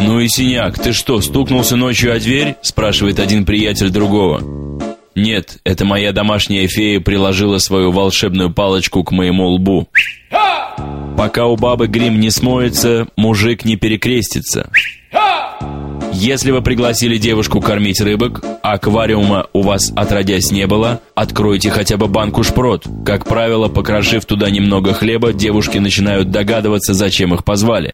«Ну и синяк, ты что, стукнулся ночью о дверь?» – спрашивает один приятель другого. «Нет, это моя домашняя фея приложила свою волшебную палочку к моему лбу». Пока у бабы грим не смоется, мужик не перекрестится. Если вы пригласили девушку кормить рыбок, а аквариума у вас отродясь не было, откройте хотя бы банку шпрот. Как правило, покрошив туда немного хлеба, девушки начинают догадываться, зачем их позвали.